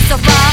wish to